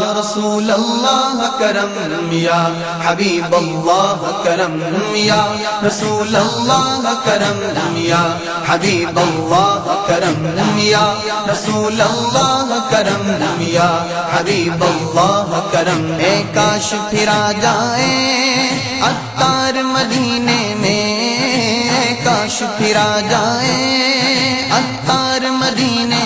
یا رسول اللہ کرم یا حبیب اللہ کرم یا رسول اللہ کرم یا حبیب اللہ کرم یا رسول اللہ کرم یا حبیب اللہ کرم اے کاش پھرا جائے اتار مدینے میں کاش پھرا جائے اتار مدینے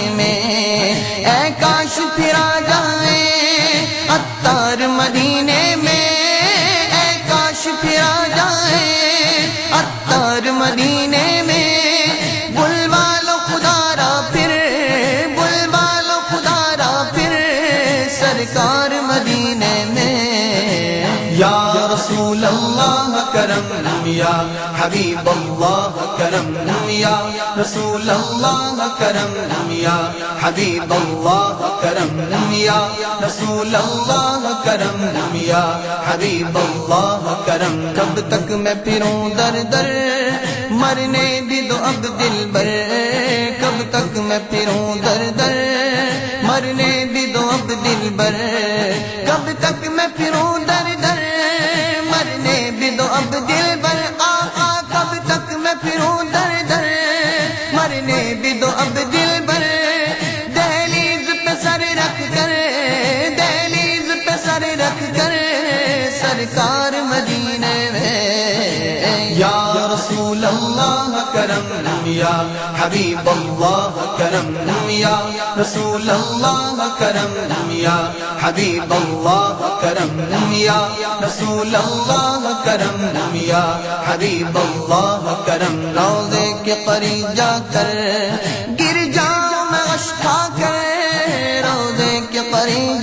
سرکار مدینے میں۔ یا رسول اللہ کرم یا حبیب اللہ کرم یا رسول اللہ کرم یا حبیب اللہ کرم یا رسول اللہ کرم یا حبیب اللہ کرم۔ کب تک میں پھروں در در، مرنے بھی دو اب دل بر کب تک میں پھروں در در مرنے بھی دو اب دل بر کب تک میں پھروں در در۔ مرنے بھی دو اب دل بر آقا کب تک میں پھروں در در۔ مرنے بھی دو اب دل بر دہلیز پہ سر رکھ کر۔ دہلیز پہ سر رکھ کر۔ سرکار حبیب اللہ کرم یا رسول اللہ کرم یا حبیب اللہ کرم یا رسول اللہ کرم یا حبیب اللہ کرم روزے کے قریب جا کر گر جاؤ میں اشکا کر روزے کے قریب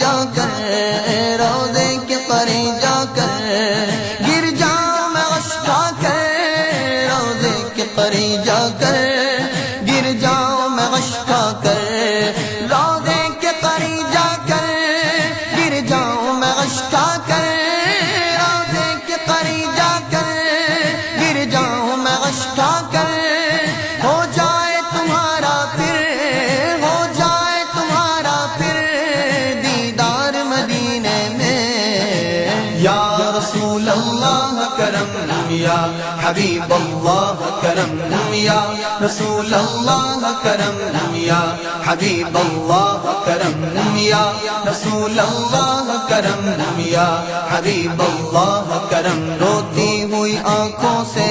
حبیب اللہ کرم یا رسول اللہ کرم یا حبیب اللہ کرم یا رسول اللہ کرم یا حبیب اللہ کرم روتی ہوئی آنکھوں سے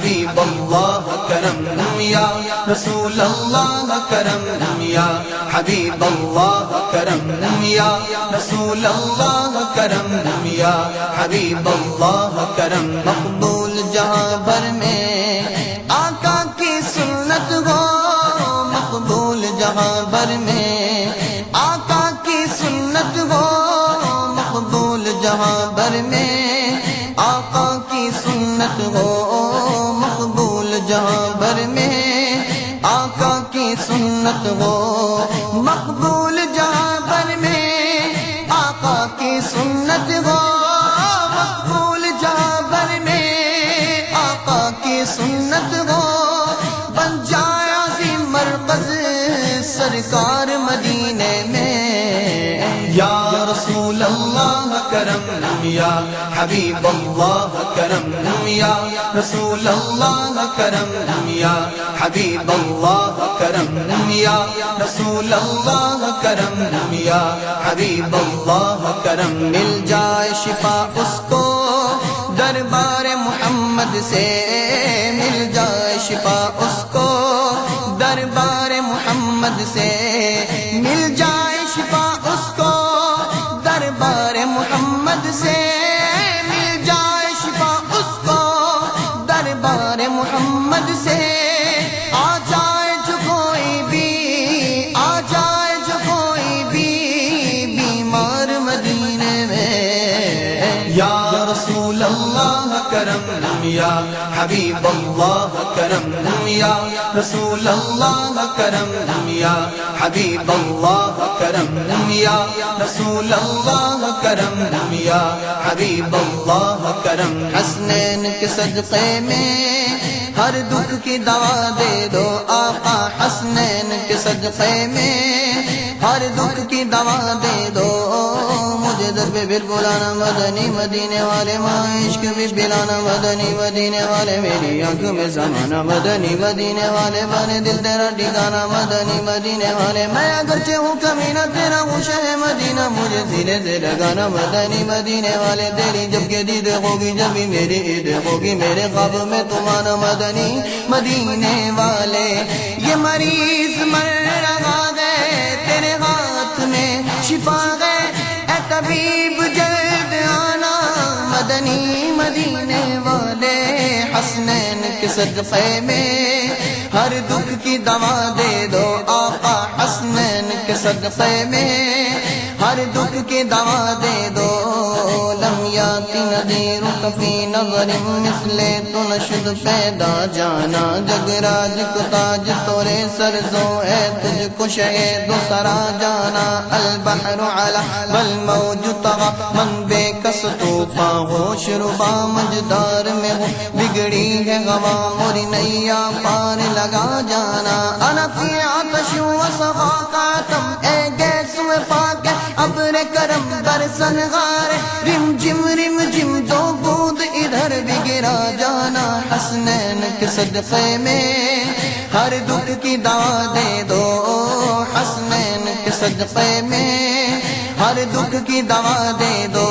حبیب اللہ کرم یا رسول اللہ کرم یا حبیب اللہ کرم یا رسول اللہ کرم یا حبیب اللہ کرم مقبول جہاں بھر میں آقا کی سنت ہو مقبول جہاں بھر میں کی سنت وہ مقبول جہاں میں، آقا کی سنت وہ مقبول جہاں میں، آقا کی سنت وہ بن جایا عظیم مرکز سرکار یا حبیب اللہ کرم یا رسول اللہ کرم یا حبیب اللہ کرم یا رسول اللہ کرم یا حبیب اللہ کرم مل جائے شفا اس کو، دربار محمد سے مل جائے شفا اس کو، دربار محمد سے مل جائے حبیب اللہ کرم یا رسول اللہ کرم یا حبیب اللہ کرم یا رسول اللہ کرم یا حبیب اللہ کرم حسنین کے صدقے میں ہر دکھ کی دوا دے دو آقا۔ حسنین کے صدقے میں ہر دکھ کی دوا دے دو۔ پہ پھر بلانا مدنی مدینے والے ماں عشق بھی پلانا مدنی مدینے والے میری آنکھ میں زمانہ مدنی مدینے والے بنے دل تیرا ٹھکانا مدنی مدینے والے میں اگرچہ ہوں کمینہ تیرا ہوں شہ مدینہ مجھے سینے سے لگانا مدنی مدینے والے تیری جب کے دید ہوگی جب بھی میری عید ہوگی میرے خواب میں تمہارا مدنی مدینے والے یہ مریض مر رہا ہے تیرے ہاتھ میں شفا حبیب جلد آنا، مدنی مدینے والے، حسنین کے صدقے میں ہر دکھ کی دوا دے دو، آقا حسنین کے صدقے میں ہر دکھ کی دوا دے دو۔ لم یاتی ندیر کفی نظر مثل تو نشد پیدا جانا۔ جگراج کو تاج تورے سرزو ہے تجھ کو شہید سرا جانا۔ البحر علا والموج طغا من بے کس توفا ہوش ربا مجدار میں ہو بگڑی ہے غوا موری نیا پار لگا جانا۔ انا فی عطش و صفاقاتم اے گیس و پاک ابر کرم در سنغار رم جم رم جم دو بود ادھر بھی گرا جانا، حسنین کے صدقے میں ہر دکھ کی دعا دے دو، حسنین کے صدقے میں ہر دکھ کی دوا دے دو،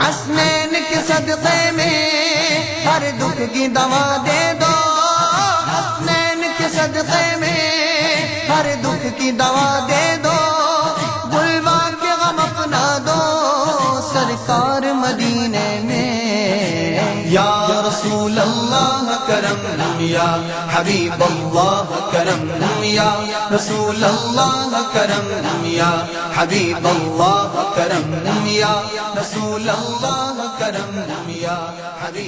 حسنین کے صدقے میں ہر دکھ کی دوا دے دو، حسنین کے صدقے میں ہر دکھ کی دوا دے دو۔ رسول اللہ کرم نمیا حبیب اللہ کرم نمیا رسول اللہ کرم نمیا حبیب اللہ کرم نمیا رسول اللہ کرم نمیا حبیب